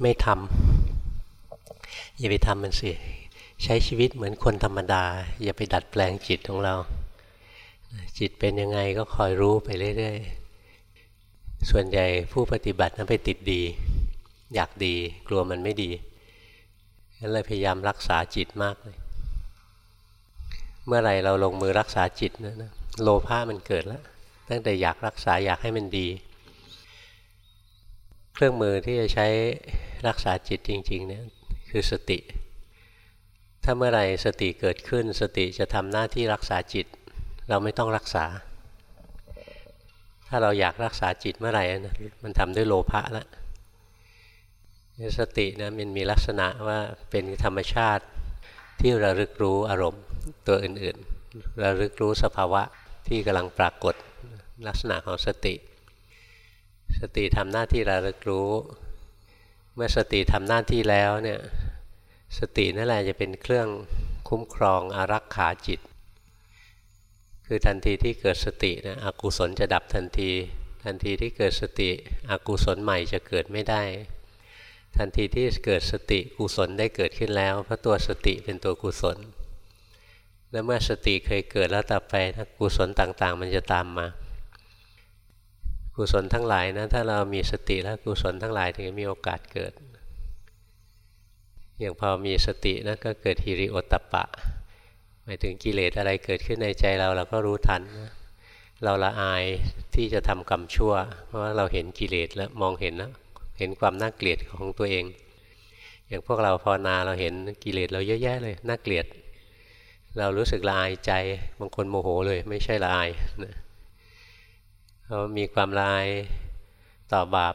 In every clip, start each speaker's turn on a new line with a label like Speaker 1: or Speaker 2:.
Speaker 1: ไม่ทำอย่าไปทำมันสิใช้ชีวิตเหมือนคนธรรมดา อย่าไปดัดแปลงจิตของเรา จิตเป็นยังไงก็คอยรู้ไปเรื่อยๆ ส่วนใหญ่ผู้ปฏิบัตินั้นไปติดดี อยากดีกลัวมันไม่ดีก็เลยพยายามรักษาจิตมากเลย เมื่อไรเราลงมือรักษาจิตนะนะโลภะมันเกิดแล้ว ตั้งแต่อยากรักษาอยากให้มันดี เครื่องมือที่จะใช้รักษาจิตจริงๆเนี่ยคือสติ ถ้าเมื่อไรสติเกิดขึ้น สติจะทำหน้าที่รักษาจิต เราไม่ต้องรักษา ถ้าเราอยากรักษาจิตเมื่อไหร่นะมันทำด้วยโลภะแล้วสตินะมันมีลักษณะว่าเป็นธรรมชาติที่ระลึกรู้อารมณ์ตัวอื่นๆ ระลึกรู้สภาวะที่กำลังปรากฏลักษณะของสติ สติทำหน้าที่ระลึกรู้ เมื่อสติทำหน้าที่แล้วเนี่ยสตินั่นแหละจะเป็นเครื่องคุ้มครองอารักขาจิต คือทันทีที่เกิดสตินะอกุศลจะดับทันที ทันทีที่เกิดสติอกุศลใหม่จะเกิดไม่ได้ ทันทีที่เกิดสติกุศลได้เกิดขึ้นแล้ว เพราะตัวสติเป็นตัวกุศล แล้วเมื่อสติเคยเกิดแล้วต่อไปนะกุศลต่างๆ มันจะตามมา กุศลทั้งหลายนะถ้าเรามีสติแล้วกุศลทั้งหลายถึงมีโอกาสเกิด อย่างพอมีสตินะก็เกิดฮิริโอตปะหมายถึงกิเลสอะไรเกิดขึ้นในใจเราเราก็รู้ทันเราละอายที่จะทำกรรมชั่ว เพราะาเราเห็นกิเลสแล้วมองเห็นแล้วเห็นความน่าเกลียดของตัวเอง อย่างพวกเราภาวนาเราเห็นกิเลสเราเยอะแยะเลยน่าเกลียด เรารู้สึกละอายใจบางคนโมโหเลยไม่ใช่ละอายนะ เขามีความลายต่อบาป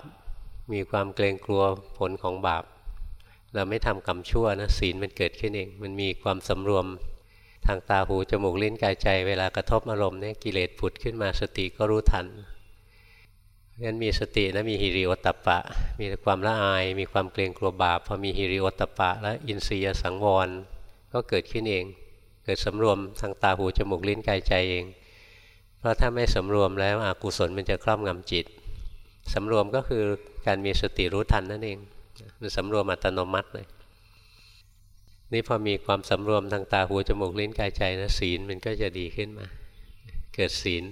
Speaker 1: มีความเกรงกลัวผลของบาป เราไม่ทำกรรมชั่วนะศีลมันเกิดขึ้นเอง มันมีความสำรวมทางตาหูจมูกลิ้นกายใจ เวลากระทบอารมณ์เนี่ยกิเลสผุดขึ้นมาสติก็รู้ทันงั้นมีสตินะมีฮิริโอตปะ มีความละอาย มีความเกรงกลัวบาปพอมีฮิริโอตปะ แล้วอินทรียสังวร ก็เกิดขึ้นเอง เกิดสำรวมทางตาหูจมูกลิ้นกายใจเอง เพราะถ้าไม่สำรวมแล้วอกุศลมันจะครอบงำจิตสำรวมก็คือการมีสติรู้ทันนั่นเอง มันสำรวมอัตโนมัติเลย นี่พอมีความสำรวมทางตาหูจมูกลิ้นกายใจนะศีลมันก็จะดีขึ้นมา เกิดศีล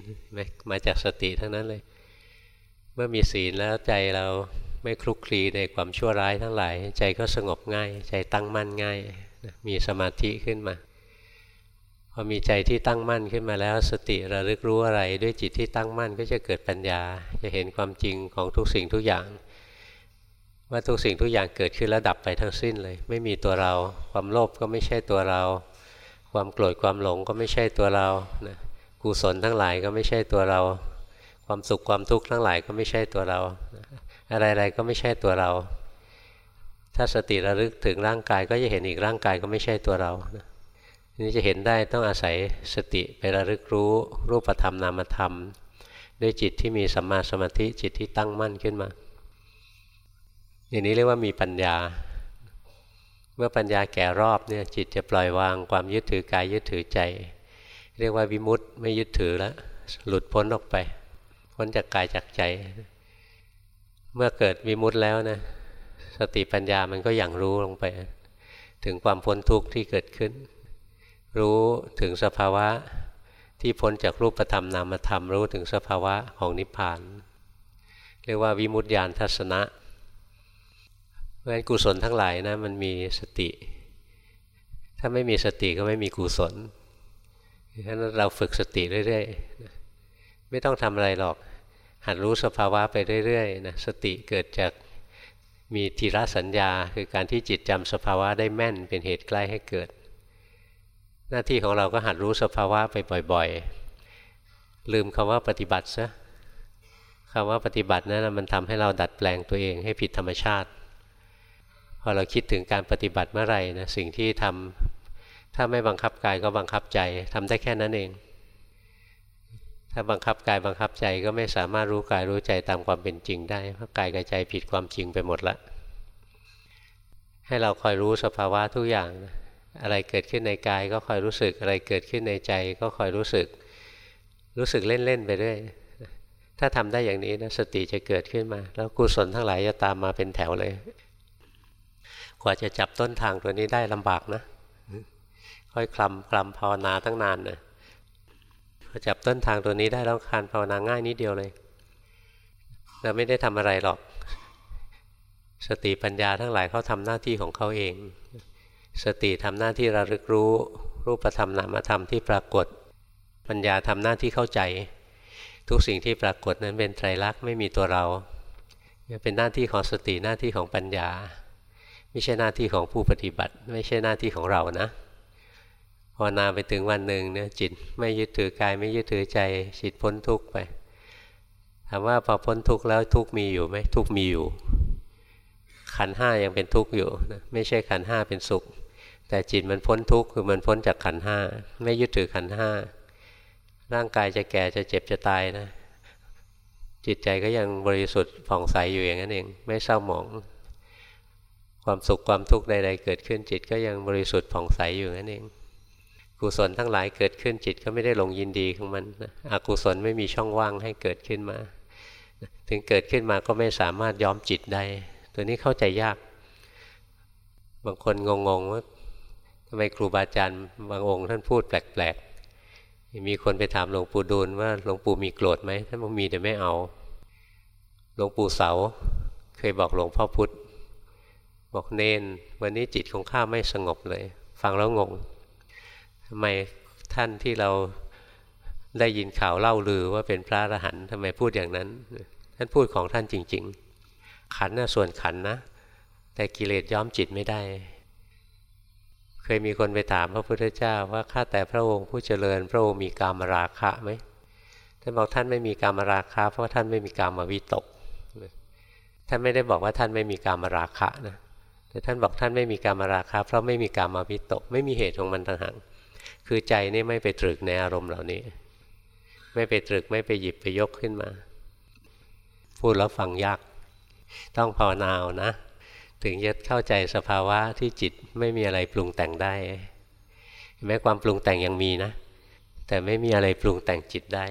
Speaker 1: มาจากสติทั้งนั้นเลย เมื่อมีศีลแล้วใจเราไม่คลุกคลีในความชั่วร้ายทั้งหลาย ใจก็สงบง่าย ใจตั้งมั่นง่าย มีสมาธิขึ้นมา พอมีใจที่ตั้งมั่นขึ้นมาแล้ว สติระลึกรู้อะไร ด้วยจิตที่ตั้งมั่นก็จะเกิดปัญญา จะเห็นความจริงของทุกสิ่งทุกอย่าง ว่าทุกสิ่งทุกอย่างเกิดขึ้นแล้วดับไปทั้งสิ้นเลย ไม่มีตัวเรา ความโลภก็ไม่ใช่ตัวเรา ความโกรธความหลงก็ไม่ใช่ตัวเรานะกุศลทั้งหลายก็ไม่ใช่ตัวเรา ความสุขความทุกข์ทั้งหลายก็ไม่ใช่ตัวเรา อะไรๆก็ไม่ใช่ตัวเรา ถ้าสติระลึกถึงร่างกายก็จะเห็นอีกร่างกายก็ไม่ใช่ตัวเรา นี่จะเห็นได้ต้องอาศัยสติไประลึกรู้รูปธรรมนามธรรม ด้วยจิตที่มีสัมมาสมาธิจิตที่ตั้งมั่นขึ้นมา อย่างนี้เรียกว่ามีปัญญา เมื่อปัญญาแก่รอบเนี่ยจิตจะปล่อยวางความยึดถือกายยึดถือใจ เรียกว่าวิมุตต์ไม่ยึดถือแล้วหลุดพ้นออกไปพ้นจากกายจากใจ เมื่อเกิดวิมุตต์แล้วนะสติปัญญามันก็อย่างรู้ลงไป ถึงความพ้นทุกข์ที่เกิดขึ้น รู้ถึงสภาวะที่พ้นจากรูปธรรมนามธรรมรู้ถึงสภาวะของนิพพาน เรียกว่าวิมุตติญาณทัศนะเพราะฉะนั้นกุศลทั้งหลายนะมันมีสติ ถ้าไม่มีสติก็ไม่มีกุศลเพราะฉะนั้นเราฝึกสติเรื่อยๆไม่ต้องทำอะไรหรอก หัดรู้สภาวะไปเรื่อยๆนะสติเกิดจากมีทีระสัญญา คือการที่จิตจำสภาวะได้แม่นเป็นเหตุใกล้ให้เกิด น้าที่ของเราก็หัดรู้สภาวะไปบ่อย ๆ ลืมคำว่าปฏิบัติซะคำว่าปฏิบัตินั้นมันทำให้เราดัดแปลงตัวเองให้ผิดธรรมชาติ พอเราคิดถึงการปฏิบัติเมื่อไหร่นะสิ่งที่ทำถ้าไม่บังคับกายก็บังคับใจทำได้แค่นั้นเอง ถ้าบังคับกายบังคับใจก็ไม่สามารถรู้กายรู้ใจตามความเป็นจริงได้เพราะกายกับใจผิดความจริงไปหมดละให้เราคอยรู้สภาวะทุกอย่าง อะไรเกิดขึ้นในกายก็คอยรู้สึก อะไรเกิดขึ้นในใจก็คอยรู้สึก รู้สึกเล่นๆไปเรื่อยถ้าทำได้อย่างนี้นะสติจะเกิดขึ้นมา แล้วกุศลทั้งหลายจะตามมาเป็นแถวเลย กว่าจะจับต้นทางตัวนี้ได้ลำบากนะ ค่อยคลำคลำภาวนาตั้งนานนะพอจับต้นทางตัวนี้ได้แล้วคานภาวนาง่ายนิดเดียวเลยเราไม่ได้ทำอะไรหรอก สติปัญญาทั้งหลายเขาทำหน้าที่ของเขาเอง สติทำหน้าที่ระลึกรู้ รูปธรรมนามธรรมที่ปรากฏ ปัญญาทำหน้าที่เข้าใจ ทุกสิ่งที่ปรากฏนั้นเป็นไตรลักษณ์ไม่มีตัวเราเป็นหน้าที่ของสติหน้าที่ของปัญญา ไม่ใช่หน้าที่ของผู้ปฏิบัติ ไม่ใช่หน้าที่ของเรานะภาวนาไปถึงวันหนึ่งเนี่ยจิตไม่ยึดถือกายไม่ยึดถือใจจิตพ้นทุกข์ไปถามว่าพอพ้นทุกข์แล้วทุกข์มีอยู่ไหมทุกข์มีอยู่ ขันห้ายังเป็นทุกข์อยู่นะไม่ใช่ขันห้าเป็นสุข แต่จิตมันพ้นทุกข์คือมันพ้นจากขันห้าไม่ยึดถือขันห้าร่างกายจะแก่จะเจ็บจะตายนะ จิตใจก็ยังบริสุทธิ์ผ่องใสอยู่อย่างนั้นเอง ไม่เศร้าหมอง ความสุขความทุกข์ใดๆเกิดขึ้นจิตก็ยังบริสุทธิ์ผ่องใสอยู่นั่นเอง กุศลทั้งหลายเกิดขึ้นจิตก็ไม่ได้ลงยินดีของมันอกุศลไม่มีช่องว่างให้เกิดขึ้นมา ถึงเกิดขึ้นมาก็ไม่สามารถย้อมจิตได้ ตัวนี้เข้าใจยาก บางคนงงๆว่าำไมครูบาอาจารย์บางองค์ ท่านพูดแปลกๆ มีคนไปถามหลวงปู่ดูลว่าหลวงปู่มีโกรธไหมท่านบอกมีแต่ไม่เอา หลวงปู่เสาเคยบอกหลวงพ่อพุธบอกเนน วันนี้จิตของข้าไม่สงบเลย ฟังแล้วงงทำไมท่านที่เราได้ยินข่าวเล่าลือว่าเป็นพระอรหันต์ทำไมพูดอย่างนั้น ท่านพูดของท่านจริง ๆ ขันนะส่วนขันนะ แต่กิเลสย้อมจิตไม่ได้ เคยมีคนไปถามพระพุทธเจ้าว่าข้าแต่พระองค์ผู้เจริญ พระองค์มีกามราคะไหมท่านบอกท่านไม่มีกามราคะ เพราะท่านไม่มีกามวิตกท่านไม่ได้บอกว่าท่านไม่มีกามราคะนะแต่ท่านบอกท่านไม่มีกามราคะ เพราะไม่มีกามวิตก ไม่มีเหตุของมันต่างหากคือใจนี่ไม่ไปตรึกในอารมณ์เหล่านี้ ไม่ไปตรึกไม่ไปหยิบไปยกขึ้นมา พูดแล้วฟังยาก ต้องภาวนาเอานะ ถึงจะเข้าใจสภาวะที่จิตไม่มีอะไรปรุงแต่งได้แม้ความปรุงแต่งยังมีนะ แต่ไม่มีอะไรปรุงแต่งจิตได้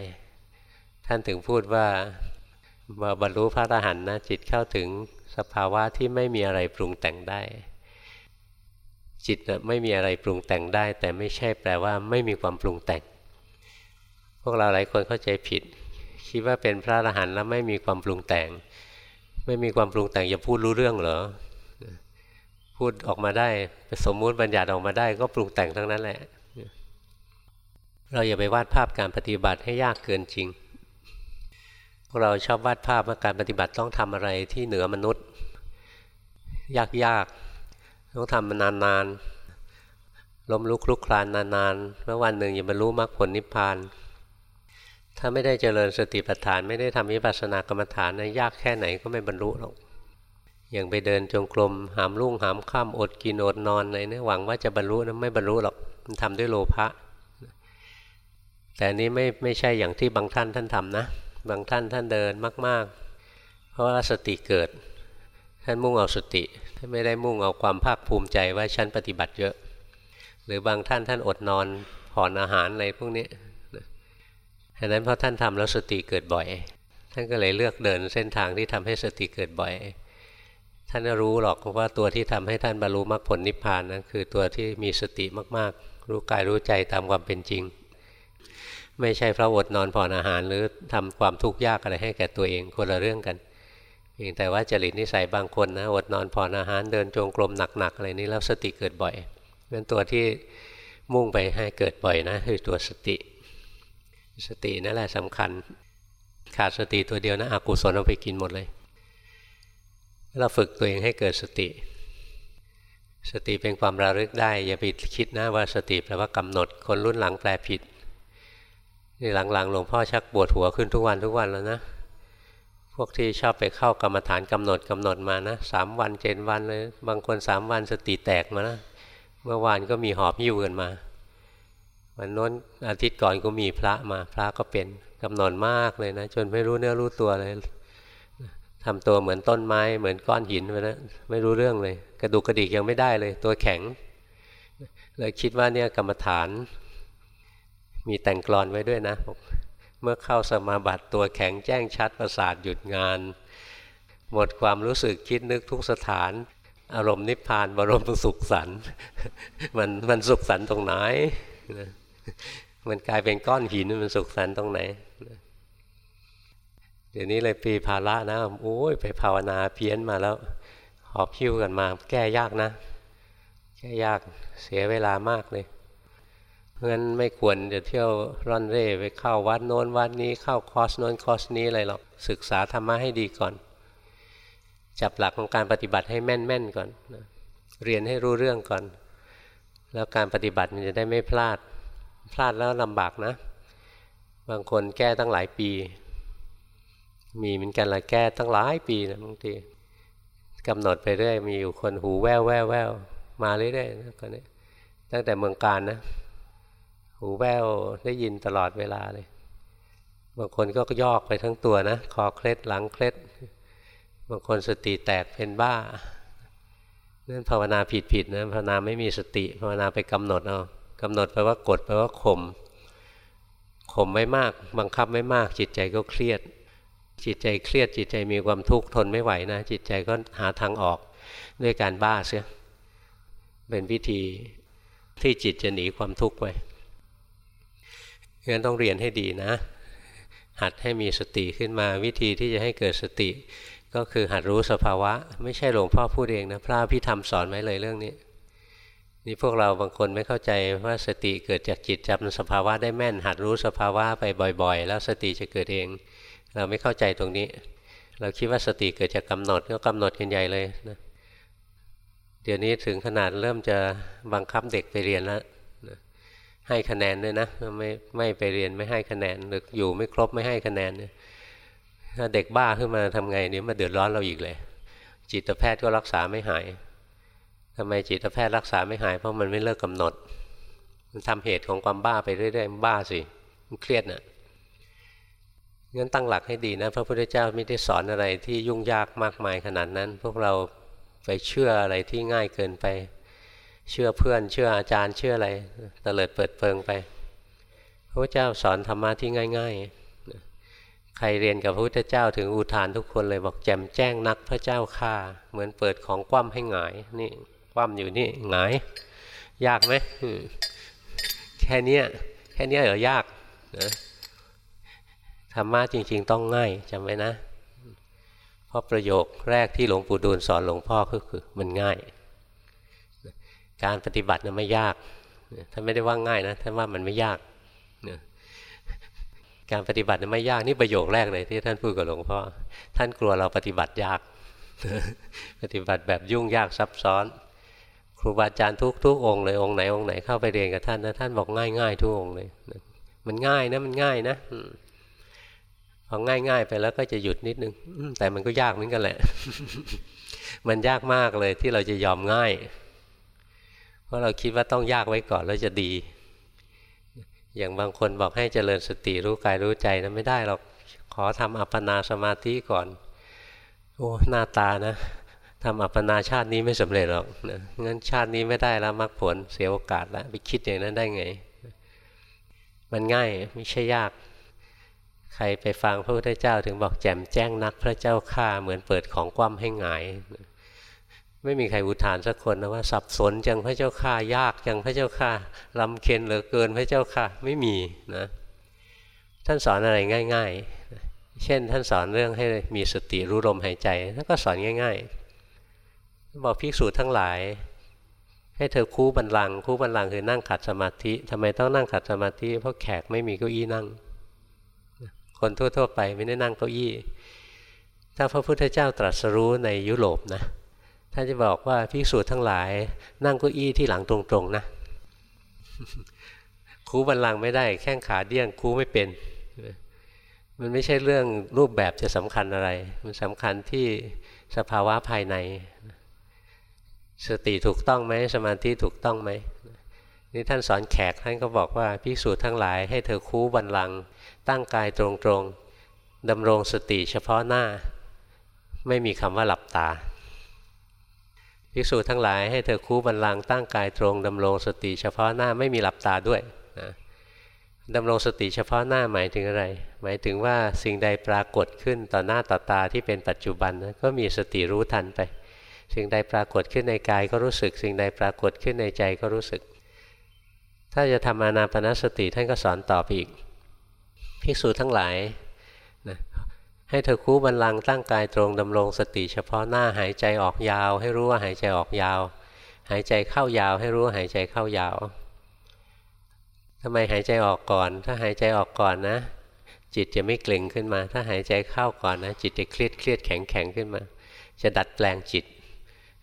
Speaker 1: ท่านถึงพูดว่าบรรลุพระอรหันต์นะจิตเข้าถึงสภาวะที่ไม่มีอะไรปรุงแต่งได้ จิตไม่มีอะไรปรุงแต่งได้ แต่ไม่ใช่แปลว่าไม่มีความปรุงแต่ง พวกเราหลายคนเข้าใจผิด คิดว่าเป็นพระอรหันต์แล้วไม่มีความปรุงแต่ง ไม่มีความปรุงแต่งจะพูดรู้เรื่องเหรอ พูดออกมาได้สมมุติบัญญัติออกมาได้ก็ปรุงแต่งทั้งนั้นแหละ เราอย่าไปวาดภาพการปฏิบัติให้ยากเกินจริง พวกเราชอบวาดภาพว่าการปฏิบัติต้องทำอะไรที่เหนือมนุษย์ ยากยากต้องทำมานานๆล้มลุกลุกคลานนานๆแล้ววันหนึ่งอย่าบรรลุมรรคผลนิพพาน ถ้าไม่ได้เจริญสติปัฏฐาน ไม่ได้ทำวิปัสสนากรรมฐานนะยากแค่ไหนก็ไม่บรรลุหรอก อย่างไปเดินจงกรมหามรุ่งหามข้ามอดกินอดนอนอะไรเนี่ยหวังว่าจะบรรลุนะไม่บรรลุหรอกมันทำด้วยโลภะแต่นี้ไม่ไม่ใช่อย่างที่บางท่านท่านทำนะ บางท่านท่านเดินมาก ๆ เพราะว่าสติเกิด ท่านมุ่งเอาสติท่านไม่ได้มุ่งเอาความภาคภูมิใจว่าฉันปฏิบัติเยอะ หรือบางท่านท่านอดนอนผ่อนอาหารอะไรพวกนี้ฉะนั้นเพราะท่านทำแล้วสติเกิดบ่อย ท่านก็เลยเลือกเดินเส้นทางที่ทำให้สติเกิดบ่อย ท่านรู้หรอกว่าตัวที่ทำให้ท่านบรรลุมรรคผลนิพพานนั้นคือตัวที่มีสติมากๆ รู้กายรู้ใจตามความเป็นจริง ไม่ใช่เพราะอดนอนผ่อนอาหาร หรือทำความทุกข์ยากอะไรให้แก่ตัวเองคนละเรื่องกันเพียงแต่ว่าจริตนิสัยบางคนนะอดนอนผ่อนอาหารเดินจงกรมหนักๆอะไรนี้แล้วสติเกิดบ่อยเป็นตัวที่มุ่งไปให้เกิดบ่อยนะคือตัวสติ สตินั่นแหละสำคัญ ขาดสติตัวเดียวนะอกุศลเอาไปกินหมดเลย เราฝึกตัวเองให้เกิดสติ สติเป็นความระลึกได้ อย่าไปคิดนะว่าสติแปลว่ากำหนด คนรุ่นหลังแปลผิดนี่หลังๆหลวงพ่อชักปวดหัวขึ้นทุกวันทุกวันแล้วนะ พวกที่ชอบไปเข้ากรรมฐานกำหนดกำหนดมานะสามวันเจ็ดวันเลย บางคนสามวันสติแตกมานะเมื่อวานก็มีหอบหิ้วกันมา วันน้นอาทิตย์ก่อนก็มีพระมา พระก็เป็นกำหนดมากเลยนะ จนไม่รู้เนื้อรู้ตัวเลย ทำตัวเหมือนต้นไม้ เหมือนก้อนหินไปนะไม่รู้เรื่องเลย กระดูกกระดิกยังไม่ได้เลย ตัวแข็งเลยคิดว่าเนี่ยกรรมฐาน มีแต่งกรอนไว้ด้วยนะเมื่อเข้าสมาบัติตัวแข็งแจ้งชัดประสาทหยุดงาน หมดความรู้สึกคิดนึกทุกสถาน อารมณ์นิพพานบรมสุขสันต์มันมันสุขสันต์ตรงไหนมันกลายเป็นก้อนหินมันสุขสันต์ตรงไหน เดี๋ยวนี้เลยเป็นภาระนะโอ้ยไปภาวนาเพี้ยนมาแล้วหอบหิ้วกันมา แก้ยากนะ แก้ยากเสียเวลามากเลยเพราะฉะนั้นไม่ควรจะเที่ยวร่อนเร่ไปเข้าวัดโน้นวัดนี้เข้าคอร์สโน้นคอร์สนี้อะไรหรอกศึกษาธรรมะให้ดีก่อน จับหลักของการปฏิบัติให้แม่นๆก่อนเรียนให้รู้เรื่องก่อน แล้วการปฏิบัติมันจะได้ไม่พลาด พลาดแล้วลำบากนะ บางคนแก้ตั้งหลายปี มีเหมือนกันละแก้ตั้งหลายปีนะบางทีกำหนดไปเรื่อยมีอยู่คนหูแว่วแว่วแว่วมาเรื่อยๆนะคนนี้ตั้งแต่เมืองการนะ หูแว่วได้ยินตลอดเวลาเลย บางคนก็ยอกไปทั้งตัวนะคอเคล็ดหลังเคล็ด บางคนสติแตกเป็นบ้านั่นภาวนาผิดผิดนะภาวนาไม่มีสติภาวนาไปกำหนดเอากำหนดแปลว่ากดแปลว่าข่มข่มไม่มาก บังคับไม่มากจิตใจก็เครียด จิตใจเครียดจิตใจมีความทุกข์ทนไม่ไหวนะ จิตใจก็หาทางออกด้วยการบ้าเสียเป็นวิธีที่จิตจะหนีความทุกข์ไปงั้นต้องเรียนให้ดีนะ หัดให้มีสติขึ้นมาวิธีที่จะให้เกิดสติ ก็คือหัดรู้สภาวะ ไม่ใช่หลวงพ่อพูดเองนะพระพิธรรมสอนไว้เลยเรื่องนี้นี่พวกเราบางคนไม่เข้าใจว่าสติเกิดจากจิตจำสภาวะได้แม่น หัดรู้สภาวะไปบ่อย ๆ แล้วสติจะเกิดเอง เราไม่เข้าใจตรงนี้ เราคิดว่าสติเกิดจากกำหนดก็กำหนดกันใหญ่เลยนะเดี๋ยวนี้ถึงขนาดเริ่มจะบังคับเด็กไปเรียนแล้วนะให้คะแนนด้วยนะไม่ไม่ไปเรียนไม่ให้คะแนนหรืออยู่ไม่ครบไม่ให้คะแนนถ้าเด็กบ้าขึ้นมาทำไงเนี่ยมาเดือดร้อนเราอีกเลย จิตแพทย์ก็รักษาไม่หายทำไมจิตแพทย์รักษาไม่หายเพราะมันไม่เลิกกำหนด มันทำเหตุของความบ้าไปเรื่อยๆบ้าสิมันเครียดนะ่ะ งั้นตั้งหลักให้ดีนะพระพุทธเจ้าไม่ได้สอนอะไรที่ยุ่งยากมากมายขนาดนั้น พวกเราไปเชื่ออะไรที่ง่ายเกินไป เชื่อเพื่อน เชื่ออาจารย์เชื่ออะไรตะเลิดเปิดเปิงไป พระพุทธเจ้าสอนธรรมะที่ง่าย ๆ ใครเรียนกับพระพุทธเจ้าถึงอุทานทุกคนเลยบอกแจมแจ้งนักพระเจ้าข้าเหมือนเปิดของคว่ำให้หงายนี่คว่ำอยู่นี่หงาย ยากไหมแค่นี้แค่นี้เหรอยากนะ ธรรมะจริง ๆ ต้องง่ายจำไว้นะ เพราะประโยคแรกที่หลวงปู่ดูลสอนหลวงพ่อก็คือมันง่าย การปฏิบัตินะไม่ยากท่านไม่ได้ว่าง่ายนะท่านว่ามันไม่ยากการปฏิบัตินะไม่ยากนี่ประโยคแรกเลยที่ท่านพูดกับหลวงพ่อท่านกลัวเราปฏิบัติยาก ปฏิบัติแบบยุ่งยากซับซ้อน ครูบาอาจารย์ทุกทุกองเลยองค์ไหนองค์ไหนเข้าไปเรียนกับท่านนะท่านบอกง่ายง่ายทุกองเลยมันง่ายนะมันง่ายนะ อง่าย ๆ ไปแล้วก็จะหยุดนิดนึงแต่มันก็ยากเหมือนกันแหละ มันยากมากเลยที่เราจะยอมง่าย เพราะเราคิดว่าต้องยากไว้ก่อนแล้วจะดี อย่างบางคนบอกให้เจริญสติรู้กายรู้ใจนะไม่ได้หรอกขอทำอัปปนาสมาธิก่อน โอ้หน้าตานะทำอัปปนาชาตินี้ไม่สำเร็จหรอกนะงั้นชาตินี้ไม่ได้แล้วมรรคผลเสียโอกาสแล้วไปคิดอย่างนั้นได้ไง มันง่ายไม่ใช่ยาก ใครไปฟังพระพุทธเจ้าถึงบอกแจ่มแจ้งนักพระเจ้าข้าเหมือนเปิดของคว่ำให้หงาย ไม่มีใครอุทานสักคนนะว่าสับสนจังพระเจ้าข้ายากจังพระเจ้าข้าลำเค็นเหลือเกินพระเจ้าข้าไม่มีนะท่านสอนอะไรง่าย ๆ เช่น ท่านสอนเรื่องให้มีสติรู้ลมหายใจท่านก็สอนง่ายๆ บอกภิกษุทั้งหลาย ให้เธอคู่บันลังคู่บันลังคือนั่งขัดสมาธิทำไมต้องนั่งขัดสมาธิ เพราะแขกไม่มีเก้าอี้นั่ง คนทั่ว ๆ ไปไม่ได้นั่งเก้าอี้ ถ้าพระพุทธเจ้าตรัสรู้ในยุโรปนะท่านจะบอกว่าภิกษุทั้งหลายนั่งเก้าอี้ที่หลังตรงๆนะคูบันลังไม่ได้แข้งขาเดี้ยงคูไม่เป็น มันไม่ใช่เรื่องรูปแบบจะสำคัญอะไร มันสำคัญที่สภาวะภายใน สติถูกต้องไหมสมาธิถูกต้องไหม นี่ท่านสอนแขกท่านก็บอกว่าภิกษุทั้งหลายให้เธอคูบันลัง ตั้งกายตรงๆดำรงสติเฉพาะหน้า ไม่มีคำว่าหลับตาภิกษุทั้งหลายให้เธอคู่บันลัง ตั้งกายตรงดำรงสติเฉพาะหน้าไม่มีหลับตาด้วยนะดำรงสติเฉพาะหน้าหมายถึงอะไร หมายถึงว่าสิ่งใดปรากฏขึ้นต่อหน้าต่อตาที่เป็นปัจจุบันนะก็มีสติรู้ทันไป สิ่งใดปรากฏขึ้นในกายก็รู้สึก สิ่งใดปรากฏขึ้นในใจก็รู้สึก ถ้าจะทำอานาปนสติท่านก็สอนต่อไปอีก ภิกษุทั้งหลายนะให้เธอคู่บันลังตั้งกายตรงดำรงสติเฉพาะหน้าหายใจออกยาว ให้รู้ว่าหายใจออกยาว หายใจเข้ายาว ให้รู้ว่าหายใจเข้ายาวทำไมหายใจออกก่อน ถ้าหายใจออกก่อนนะ จิตจะไม่เกร็งขึ้นมา ถ้าหายใจเข้าก่อนนะ จิตจะเครียดเครียดแข็งแข็งขึ้นมา จะดัดแปลงจิต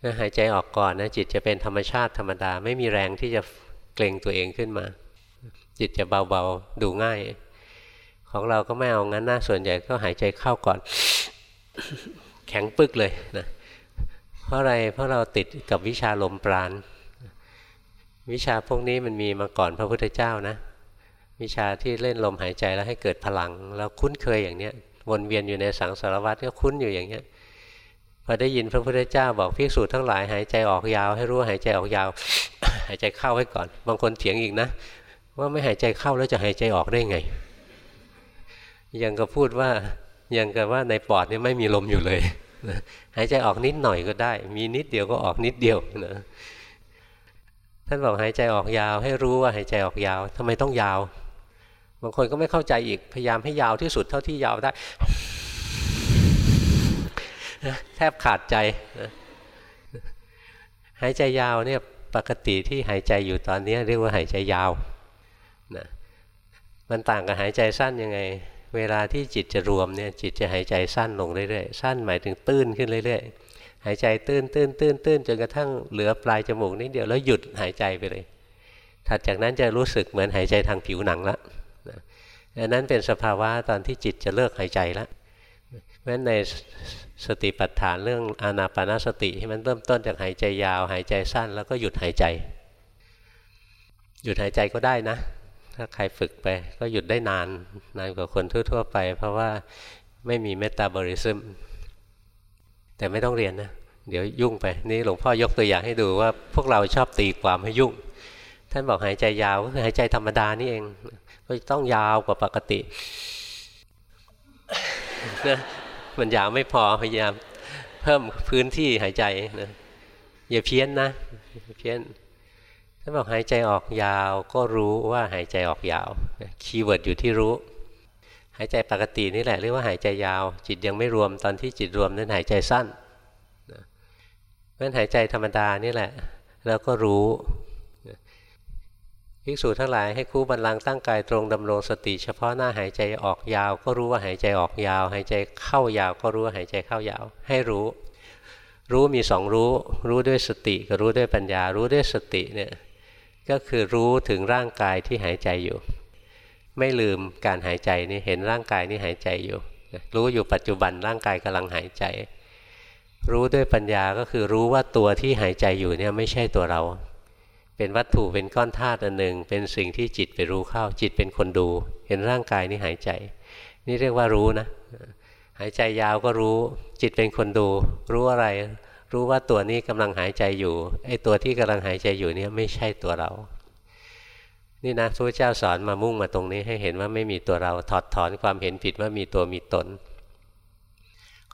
Speaker 1: ถ้าหายใจออกก่อนนะจิตจะเป็นธรรมชาติธรรมดา ไม่มีแรงที่จะ เกรงตัวเองขึ้นมา จิตจะเบาๆดูง่าย ของเราก็ไม่เอางั้นนะส่วนใหญ่ก็หายใจเข้าก่อน แข็งปึกเลยนะเพราะอะไรเพราะเราติดกับวิชาลมปราณ วิชาพวกนี้มันมีมาก่อนพระพุทธเจ้านะ วิชาที่เล่นลมหายใจแล้วให้เกิดพลังเราคุ้นเคยอย่างเนี้ยวนเวียนอยู่ในสังสารวัฏก็คุ้นอยู่อย่างเนี้ยพอได้ยินพระพุทธเจ้าบอกพิสูจน์ทั้งหลายหายใจออกยาว ให้รู้หายใจออกยาวายใจเข้าไว้ก่อน บางคนเถียงอีกนะ ว่าไม่หายใจเข้าแล้วจะหายใจออกได้ไง ยังก็พูดว่ายังกับว่าในปอดนี่ไม่มีลมอยู่เลยหายใจออกนิดหน่อยก็ได้ มีนิดเดียวก็ออกนิดเดียวนะท่านบอกหายใจออกยาว ให้รู้ว่าหายใจออกยาวทำไมต้องยาว บางคนก็ไม่เข้าใจอีกพยายามให้ยาวที่สุดเท่าที่ยาวได้แทบขาดใจหายใจยาวเนี่ย ปกติที่หายใจอยู่ตอนนี้เรียกว่าหายใจยาวนะมันต่างกับหายใจสั้นยังไง เวลาที่จิตจะรวมเนี่ยจิตจะหายใจสั้นลงเรื่อยๆสั้นหมายถึงตื้นขึ้นเรื่อยๆ หายใจตื้นตื้นตื้นตื้นจนกระทั่งเหลือปลายจมูกนิดเดียวแล้วหยุดหายใจไปเลย ถัดจากนั้นจะรู้สึกเหมือนหายใจทางผิวหนังละอันนั้นเป็นสภาวะตอนที่จิตจะเลิกหายใจแล้วเพราะฉะนั้นใน สติปัฏฐานเรื่องอานาปนาสติที่มันเริ่มต้นจากหายใจยาว หายใจสั้น แล้วก็หยุดหายใจ หยุดหายใจก็ได้นะ ถ้าใครฝึกไป ก็หยุดได้นานนานกว่าคนทั่ว ๆ ไป เพราะว่าไม่มีเมตตาบริซึมแต่ไม่ต้องเรียนนะ เดี๋ยวยุ่งไป นี่หลวงพ่อยกตัวอย่างให้ดูว่าพวกเราชอบตีความให้ยุ่ง ท่านบอกหายใจยาวก็คือหายใจธรรมดานี่เองก็ต้องยาวกว่าปกติ นะมันยาวไม่พอพยายามเพิ่มพื้นที่หายใจนะอย่าเพี้ยนนะเพี้ยนถ้าบอกหายใจออกยาวก็รู้ว่าหายใจออกยาว keyword อยู่ที่รู้ หายใจปกตินี่แหละเรียกว่าหายใจยาว จิตยังไม่รวมตอนที่จิตรวมนั้นหายใจสั้นเพราะฉะนั้นหายใจธรรมดานี่แหละ แล้วก็รู้ ภิกษุทั้งหลายให้คู่บันลังตั้งกายตรงดำรงสติ เฉพาะหน้าหายใจออกยาว ก็รู้ว่าหายใจออกยาว หายใจเข้ายาวก็รู้ว่าหายใจเข้ายาว ให้รู้ รู้มีสองรู้ รู้ด้วยสติกับรู้ด้วยปัญญา รู้ด้วยสติเนี่ยก็คือรู้ถึงร่างกายที่หายใจอยู่ ไม่ลืมการหายใจนี่เห็นร่างกายนี่หายใจอยู่ รู้อยู่ปัจจุบันร่างกายกำลังหายใจ รู้ด้วยปัญญาก็คือรู้ว่าตัวที่หายใจอยู่เนี่ยไม่ใช่ตัวเรา เป็นวัตถุเป็นก้อนธาตุอันหนึ่ง เป็นสิ่งที่จิตไปรู้เข้า จิตเป็นคนดู เห็นร่างกายนี่หายใจ นี่เรียกว่ารู้นะ หายใจยาวก็รู้ จิตเป็นคนดู รู้อะไร รู้ว่าตัวนี้กำลังหายใจอยู่ไอ้ตัวที่กำลังหายใจอยู่เนี่ยไม่ใช่ตัวเรา นี่นะพระเจ้าสอนมามุ่งมาตรงนี้ให้เห็นว่าไม่มีตัวเราถอดถอนความเห็นผิดว่ามีตัวมีตน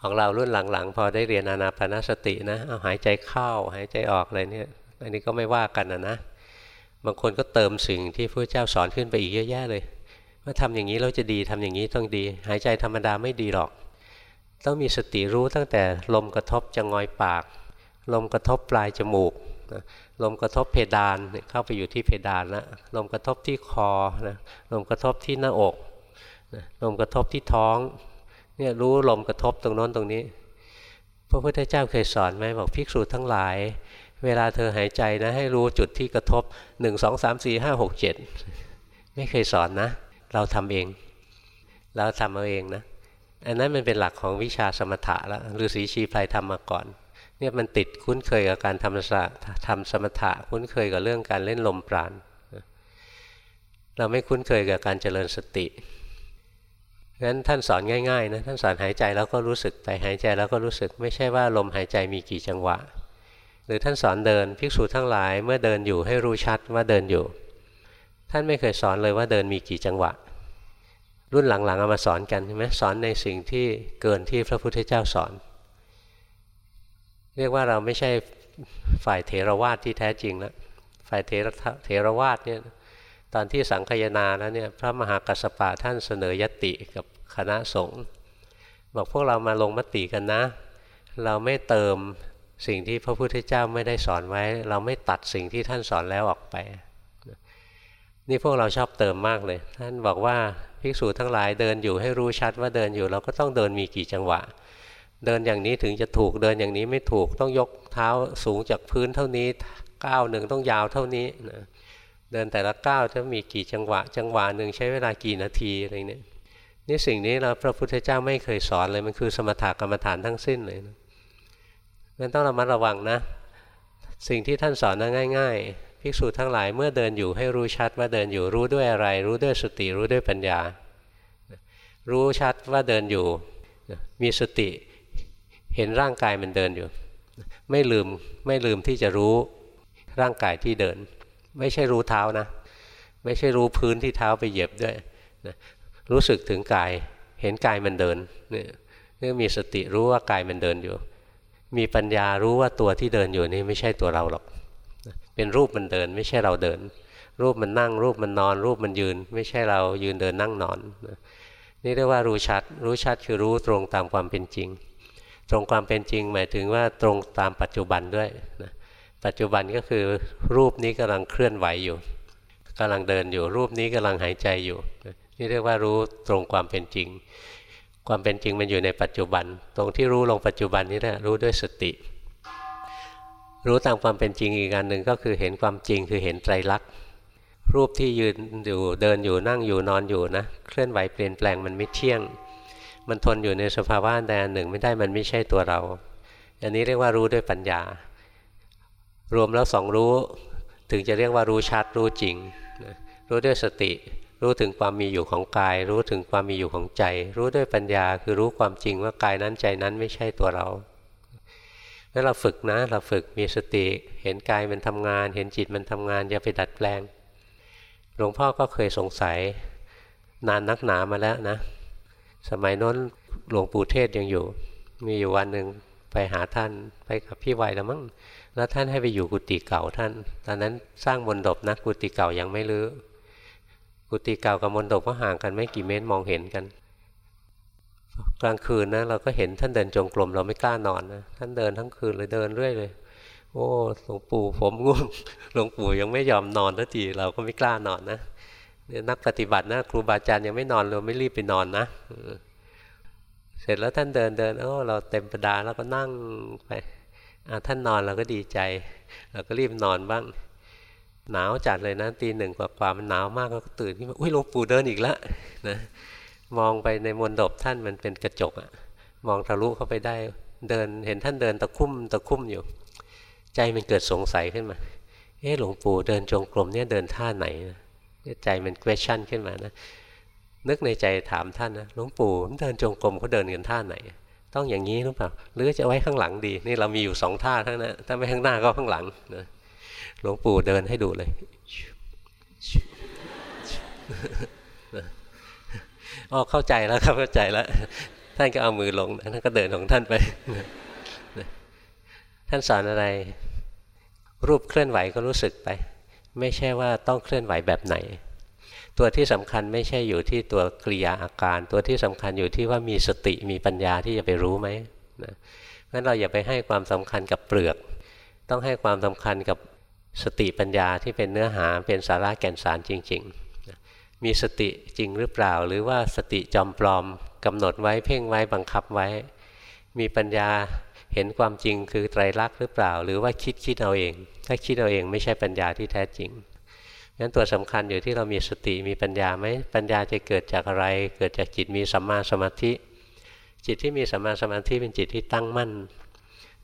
Speaker 1: ของเรารุ่นหลังๆ พอได้เรียนอานาปนาสตินะเอาหายใจเข้าหายใจออกอะไรเนี่ย อันนี้ก็ไม่ว่ากันนะนะ บางคนก็เติมสิ่งที่พระเจ้าสอนขึ้นไปอีกเยอะแยะเลย ว่าทำอย่างนี้เราจะดีทำอย่างนี้ต้องดี หายใจธรรมดาไม่ดีหรอก ต้องมีสติรู้ตั้งแต่ลมกระทบจะงอยปาก ลมกระทบปลายจมูกลมกระทบเพดานเข้าไปอยู่ที่เพดานแล้วลมกระทบที่คอนะลมกระทบที่หน้าอกลมกระทบที่ท้องเนี่ยรู้ลมกระทบตรงโน้นตรงนี้ พระพุทธเจ้าเคยสอนไหมบอกภิกษุทั้งหลาย เวลาเธอหายใจนะให้รู้จุดที่กระทบหนึ่งสองสามสี่ห้าหกเจ็ดไม่เคยสอนนะ เราทำเอง เราทำเอาเองนะ อันนั้นมันเป็นหลักของวิชาสมถะแล้วฤาษีชีพไพรทำมาก่อนเนี่ยมันติดคุ้นเคยกับการทำสทำสมถะคุ้นเคยกับเรื่องการเล่นลมปราณเราไม่คุ้นเคยกับการเจริญสติงั้นท่านสอนง่ายๆนะท่านสอนหายใจแล้วก็รู้สึกไปหายใจแล้วก็รู้สึก ไม่ใช่ว่าลมหายใจมีกี่จังหวะ หรือท่านสอนเดินภิกษุทั้งหลายเมื่อเดินอยู่ให้รู้ชัดว่าเดินอยู่ ท่านไม่เคยสอนเลยว่าเดินมีกี่จังหวะ รุ่นหลังๆเอามาสอนกันใช่ไหมสอนในสิ่งที่เกินที่พระพุทธเจ้าสอน เรียกว่าเราไม่ใช่ฝ่ายเถรวาทที่แท้จริงแล้วฝ่ายเถรเถรวาทเนี่ยตอนที่สังคยนาแล้วเนี่ยพระมหากัสสปะท่านเสนอยติกับคณะสงฆ์บอกพวกเรามาลงมติกันนะ เราไม่เติม สิ่งที่พระพุทธเจ้าไม่ได้สอนไว้ เราไม่ตัดสิ่งที่ท่านสอนแล้วออกไป นี่พวกเราชอบเติมมากเลย ท่านบอกว่าภิกษุทั้งหลายเดินอยู่ให้รู้ชัดว่าเดินอยู่ เราก็ต้องเดินมีกี่จังหวะ เดินอย่างนี้ถึงจะถูกเดินอย่างนี้ไม่ถูกต้องยกเท้าสูงจากพื้นเท่านี้ก้าวหนึ่งต้องยาวเท่านี้นะเดินแต่ละก้าวจะมีกี่จังหวะ จังหวะหนึ่งใช้เวลากี่นาทีอะไรเนี่ยนี่สิ่งนี้เราพระพุทธเจ้าไม่เคยสอนเลยมันคือสมถกรรมฐานทั้งสิ้นเลยนะ งั้นต้องระมัดระวังนะ สิ่งที่ท่านสอนนะง่าย ๆ ภิกษุทั้งหลายเมื่อเดินอยู่ให้รู้ชัดว่าเดินอยู่รู้ด้วยอะไร รู้ด้วยสติรู้ด้วยปัญญา รู้ชัดว่าเดินอยู่ มีสติเห็นร่างกายมันเดินอยู่ ไม่ลืมไม่ลืมที่จะรู้ร่างกายที่เดิน ไม่ใช่รู้เท้านะ ไม่ใช่รู้พื้นที่เท้าไปเหยียบด้วยนะรู้สึกถึงกายเห็นกายมันเดินนี่นี่มีสติรู้ว่ากายมันเดินอยู่ มีปัญญารู้ว่าตัวที่เดินอยู่นี่ไม่ใช่ตัวเราหรอก เป็นรูปมันเดินไม่ใช่เราเดิน รูปมันนั่ง รูปมันนอน รูปมันยืน ไม่ใช่เรายืนเดินนั่งนอน นี่เรียกว่ารู้ชัด รู้ชัดคือรู้ตรงตามความเป็นจริง ตรงความเป็นจริงหมายถึงว่าตรงตามปัจจุบันด้วยนะปัจจุบันก็คือรูปนี้กำลังเคลื่อนไหวอยู่กำลังเดินอยู่ รูปนี้กำลังหายใจอยู่ นี่เรียกว่ารู้ตรงความเป็นจริง ความเป็นจริงมันอยู่ในปัจจุบัน ตรงที่รู้ลงปัจจุบันนี้แหละรู้ด้วยสติ รู้ตามความเป็นจริงอีกอันหนึ่งก็คือเห็นความจริงคือเห็นไตรลักษณ์รูปที่ยืนอยู่เดินอยู่นั่งอยู่นอนอยู่นะ เคลื่อนไหวเปลี่ยนแปลงมันไม่เที่ยง มันทนอยู่ในสภาวะใดอันหนึ่งไม่ได้มันไม่ใช่ตัวเรา อันนี้เรียกว่ารู้ด้วยปัญญา รวมแล้วสองรู้ ถึงจะเรียกว่ารู้ชัดรู้จริง รู้ด้วยสติ รู้ถึงความมีอยู่ของกาย รู้ถึงความมีอยู่ของใจ รู้ด้วยปัญญาคือรู้ความจริงว่ากายนั้นใจนั้นไม่ใช่ตัวเราแล้วเราฝึกนะ เราฝึกมีสติ เห็นกายมันทำงาน เห็นจิตมันทำงานอย่าไปดัดแปลง หลวงพ่อก็เคยสงสัย นานนักหนามาแล้วนะ สมัยน้นหลวงปู่เทศยังอยู่ มีอยู่วันหนึ่งไปหาท่านไปกับพี่วัยแล้วมั้งแล้วท่านให้ไปอยู่กุฏิเก่าท่าน ตอนนั้นสร้างบนดบนะกุฏิเก่ายังไม่ลื้อ กุฏิเก่ากับมณฑปก็ห่างกันไม่กี่เมตรมองเห็นกัน กลางคืนนะเราก็เห็นท่านเดินจงกรมเราไม่กล้านอนนะท่านเดินทั้งคืนเลยเดินเรื่อยเลย โอ้หลวงปู่ผมง่วงหลวงปู่ยังไม่ยอมนอนทันทีเราก็ไม่กล้านอนนะเนี่ยนักปฏิบัตินะครูบาอาจารย์ยังไม่นอนเราไม่รีบไปนอนนะเสร็จแล้วท่านเดินเดินโอ้เราเต็มประดาแล้วก็นั่งไปท่านนอนเราก็ดีใจ เราก็รีบนอนบ้าง หนาวจัดเลยนะตีหนึ่งกว่าๆมันหนาวมากก็ตื่นขึ้นมาอุ้ยหลวงปู่เดินอีกแล้วนะมองไปในมณฑปท่านมันเป็นกระจกอะมองทะลุเข้าไปได้เดินเห็นท่านเดินตะคุ่มตะคุ่มอยู่ ใจมันเกิดสงสัยขึ้นมา เออหลวงปู่เดินจงกรมเนี่ยเดินท่าไหนใจมัน question ขึ้นมานะนึกในใจถามท่านนะหลวงปู่เดินจงกรมเขาเดินกันท่าไหน ต้องอย่างนี้หรือเปล่าหรือจะไว้ข้างหลังดี นี่เรามีอยู่สองท่าทั้งนั้นถ้าไม่ข้างหน้าก็ข้างหลังนะ หลวงปู่เดินให้ดูเลยอ๋อเข้าใจแล้วครับเข้าใจแล้ว ท่านก็เอามือลงท่านก็เดินของท่านไป ท่านสอนอะไร รูปเคลื่อนไหวก็รู้สึกไป ไม่ใช่ว่าต้องเคลื่อนไหวแบบไหน ตัวที่สำคัญไม่ใช่อยู่ที่ตัวกริยาอาการ ตัวที่สำคัญอยู่ที่ว่ามีสติมีปัญญาที่จะไปรู้ไหมนะงั้นเราอย่าไปให้ความสำคัญกับเปลือก ต้องให้ความสำคัญกับ สติปัญญาที่เป็นเนื้อหาเป็นสาระแก่นสารจริง ๆ มีสติจริงหรือเปล่า หรือว่าสติจอมปลอมกำหนดไว้เพ่งไว้บังคับไว้ มีปัญญาเห็นความจริงคือไตรลักษณ์หรือเปล่า หรือว่าคิดคิดเอาเอง ถ้าคิดเอาเองไม่ใช่ปัญญาที่แท้จริงงั้นตัวสำคัญอยู่ที่เรามีสติมีปัญญาไหมปัญญาจะเกิดจากอะไร เกิดจากจิตมีสัมมาสมาธิ จิตที่มีสัมมาสมาธิเป็นจิตที่ตั้งมั่น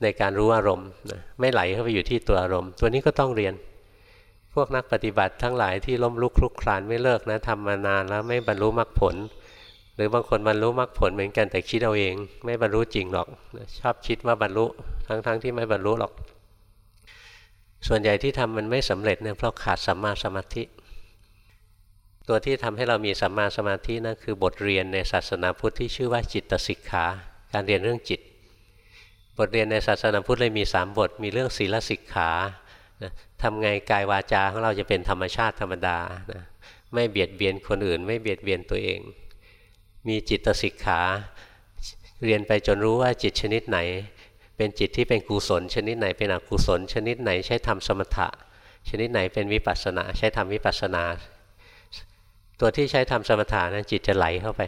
Speaker 1: ในการรู้อารมณ์นะไม่ไหลเข้าไปอยู่ที่ตัวอารมณ์ ตัวนี้ก็ต้องเรียน พวกนักปฏิบัติทั้งหลายที่ล้มลุกคลุกคลานไม่เลิกนะทำมานานแล้วไม่บรรลุมรรคผล หรือบางคนบรรลุมรรคผลเหมือนกันแต่คิดเอาเอง ไม่บรรลุจริงหรอกชอบคิดว่าบรรลุทั้งๆทที่ไม่บรรลุหรอก ส่วนใหญ่ที่ทำมันไม่สำเร็จเนี่ยเพราะขาดสัมมาสมาธิ ตัวที่ทำให้เรามีสัมมาสมาธินั่นคือบทเรียนในศาสนาพุทธที่ชื่อว่าจิตสิกขา การเรียนเรื่องจิต บทเรียนในศาสนาพุทธเลยมีสามบท มีเรื่องศีลสิกขาทำไงกายวาจาของเราจะเป็นธรรมชาติธรรมดานะไม่เบียดเบียนคนอื่น ไม่เบียดเบียนตัวเอง มีจิตสิกขา เรียนไปจนรู้ว่าจิตชนิดไหน เป็นจิตที่เป็นกุศล ชนิดไหนเป็นอกุศล ชนิดไหนใช้ทำสมถะ ชนิดไหนเป็นวิปัสสนา ใช้ทำวิปัสสนา ตัวที่ใช้ทำสมถะนั้นจิตจะไหลเข้าไป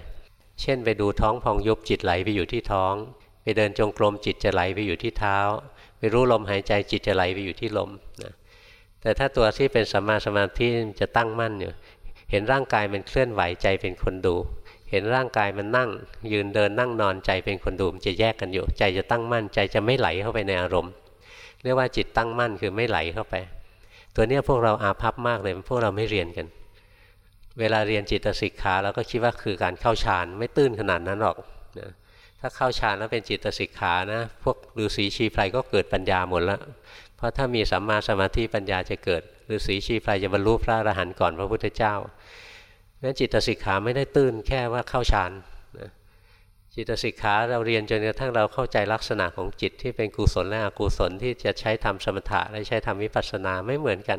Speaker 1: เช่นไปดูท้องพองยุบจิตไหลไปอยู่ที่ท้อง ไปเดินจงกรมจิตจะไหลไปอยู่ที่เท้า ไปรู้ลมหายใจจิตจะไหลไปอยู่ที่ลมนะแต่ถ้าตัวที่เป็นสัมมาสมาธิจะตั้งมั่นอยู่เห็นร่างกายมันเคลื่อนไหวใจเป็นคนดู เห็นร่างกายมันนั่ง ยืนเดินนั่งนอนใจเป็นคนดูมันจะแยกกันอยู่ ใจจะตั้งมั่นใจจะไม่ไหลเข้าไปในอารมณ์ เรียกว่าจิตตั้งมั่นคือไม่ไหลเข้าไป ตัวเนี้ยพวกเราอาภัพมากเลยพวกเราไม่เรียนกัน เวลาเรียนจิตสิกขาเราก็คิดว่าคือการเข้าฌานไม่ตื้นขนาดนั้นหรอกนะ ถ้าเข้าฌานแล้วเป็นจิตสิกขานะพวกฤาษีชีไพรก็เกิดปัญญาหมดแล้วเพราะถ้ามีสัมมาสมาธิปัญญาจะเกิดฤาษีชีไพรจะบรรลุพระอรหันต์ก่อนพระพุทธเจ้านั้นจิตสิกขาไม่ได้ตื้นแค่ว่าเข้าฌานนะจิตสิกขาเราเรียนจนกระทั่งเราเข้าใจลักษณะของจิตที่เป็นกุศลและอกุศลที่จะใช้ทำสมถะและใช้ทำวิปัสสนาไม่เหมือนกัน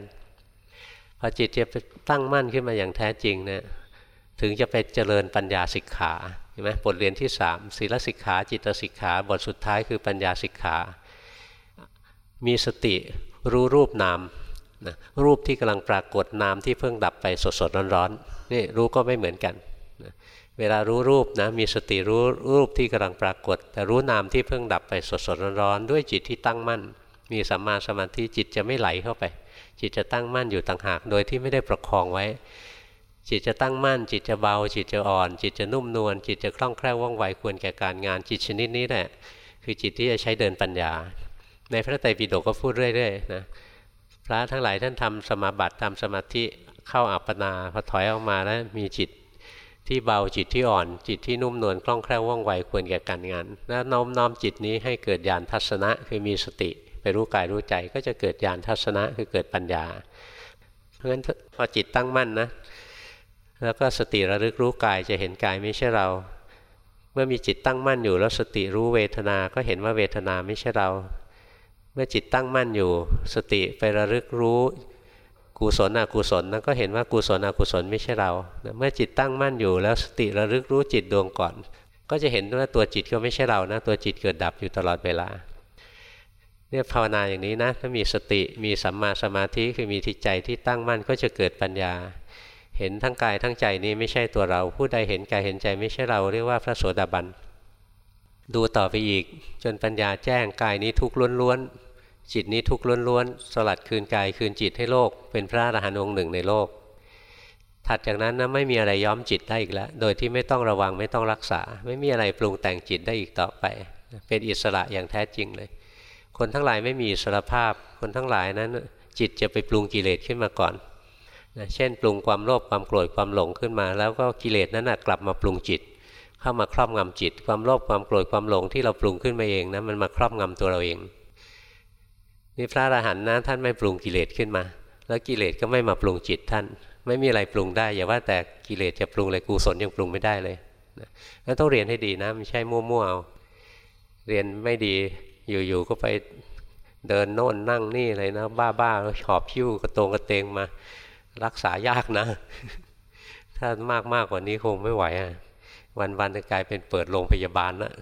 Speaker 1: พอจิตจะตั้งมั่นขึ้นมาอย่างแท้จริงเนี่ยถึงจะไปเจริญปัญญาสิกขา ห็นไหมบทเรียนที่สามศีลสิกขาจิตสิกขาบทสุดท้ายคือปัญญาสิกขา มีสติรู้รูปนามนะรูปที่กำลังปรากฏนามที่เพิ่งดับไปสดสดร้อนๆนี่รู้ก็ไม่เหมือนกันนะเวลารู้รูปนะมีสติรู้รูปที่กำลังปรากฏ แต่รู้นามที่เพิ่งดับไปสดสดร้อนๆด้วยจิตที่ตั้งมั่น มีสัมมาสมาธิจิตจะไม่ไหลเข้าไป จิตจะตั้งมั่นอยู่ต่างหาก โดยที่ไม่ได้ประคองไว้ จิตจะตั้งมั่น จิตจะเบา จิตจะอ่อน จิตจะนุ่มนวลจิตจะคล่องแคล่วว่องไวควรแก่การงานจิตชนิดนี้แหละคือจิตที่จะใช้เดินปัญญา ในพระไตรปิฎกก็พูดเรื่อยๆนะพระทั้งหลายท่านทำสมาบัติทำสมาธิเข้าอัปปนาพอถอยออกมาแล้วมีจิตที่เบาจิตที่อ่อน จิตที่นุ่มนวลคล่องแคล่วว่องไวควรแก่การงาน แล้วน้อมน้อมจิตนี้ให้เกิดญาณทัศนะคือมีสติ ไปรู้กายรู้ใจก็จะเกิดญาณทัศนะคือเกิดปัญญา เพราะฉะนั้นพอจิตตั้งมั่นนะ แล้วก็สติระลึกรู้กายจะเห็นกายไม่ใช่เรา เมื่อมีจิตตั้งมั่นอยู่ แล้วสติรู้เวทนา ก็เห็นว่าเวทนาไม่ใช่เรา เมื่อจิตตั้งมั่นอยู่ สติไประลึกรู้กุศลอกุศลนั้นก็เห็นว่ากุศลอกุศลไม่ใช่เรา เมื่อจิตตั้งมั่นอยู่ แล้วสติระลึกรู้จิตดวงก่อน ก็จะเห็นว่าตัวจิตก็ไม่ใช่เรานะ ตัวจิตเกิดดับอยู่ตลอดเวลาเนี่ยภาวนาอย่างนี้นะ ถ้ามีสติมีสัมมาสมาธิคือมีทิจใจที่ตั้งมั่นก็จะเกิดปัญญา เห็นทั้งกายทั้งใจนี้ไม่ใช่ตัวเรา ผู้ใดเห็นกายเห็นใจไม่ใช่เราเรียกว่าพระโสดาบันดูต่อไปอีก จนปัญญาแจ้งกายนี้ทุกข์ล้วนจิตนี้ทุกข์ล้วนๆสลัดคืนกายคืนจิตให้โลก เป็นพระอรหันต์องค์หนึ่งในโลก ถัดจากนั้นนะไม่มีอะไรย้อมจิตได้อีกแล้ว โดยที่ไม่ต้องระวังไม่ต้องรักษา ไม่มีอะไรปรุงแต่งจิตได้อีกต่อไป เป็นอิสระอย่างแท้จริงเลย คนทั้งหลายไม่มีอิสรภาพ คนทั้งหลายนั้นจิตจะไปปรุงกิเลสขึ้นมาก่อน นะเช่น ปรุงความโลภความโกรธความหลงขึ้นมา แล้วก็กิเลสนั้นนะกลับมาปรุงจิต เข้ามาครอบงำจิต ความโลภความโกรธความหลงที่เราปรุงขึ้นมาเองนะมันมาครอบงำตัวเราเองนี่พระอรหันต์นะท่านไม่ปรุงกิเลสขึ้นมา แล้วกิเลสก็ไม่มาปรุงจิตท่าน ไม่มีอะไรปรุงได้ อย่าว่าแต่กิเลสจะปรุงอะไรกุศลยังปรุงไม่ได้เลยนะแล้วต้องเรียนให้ดีนะไม่ใช่มั่วๆเอาเรียนไม่ดีอยู่ๆก็ไปเดินโน่นนั่งนี่อะไรนะ บ้าๆแล้วหอบพิ้วกระตรงกระเตงมา รักษายากนะ ถ้ามากมากกว่านี้คงไม่ไหวอะวันๆจะกลายเป็นเปิดโรงพยาบาลนะ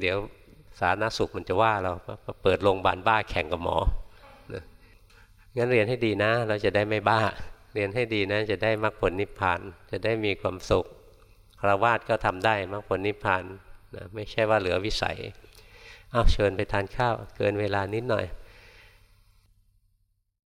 Speaker 1: เดี๋ยวสาธารณสุขมันจะว่าเราเปิดโรงพยาบาลบ้าแข่งกับหมองั้นเรียนให้ดีนะ เราจะได้ไม่บ้า เรียนให้ดีนะ จะได้มรรคผลนิพพาน จะได้มีความสุขคราวาสก็ทำได้มรรคผลนิพพานนะไม่ใช่ว่าเหลือวิสัย เอาเชิญไปทานข้าว เกินเวลานิดหน่อย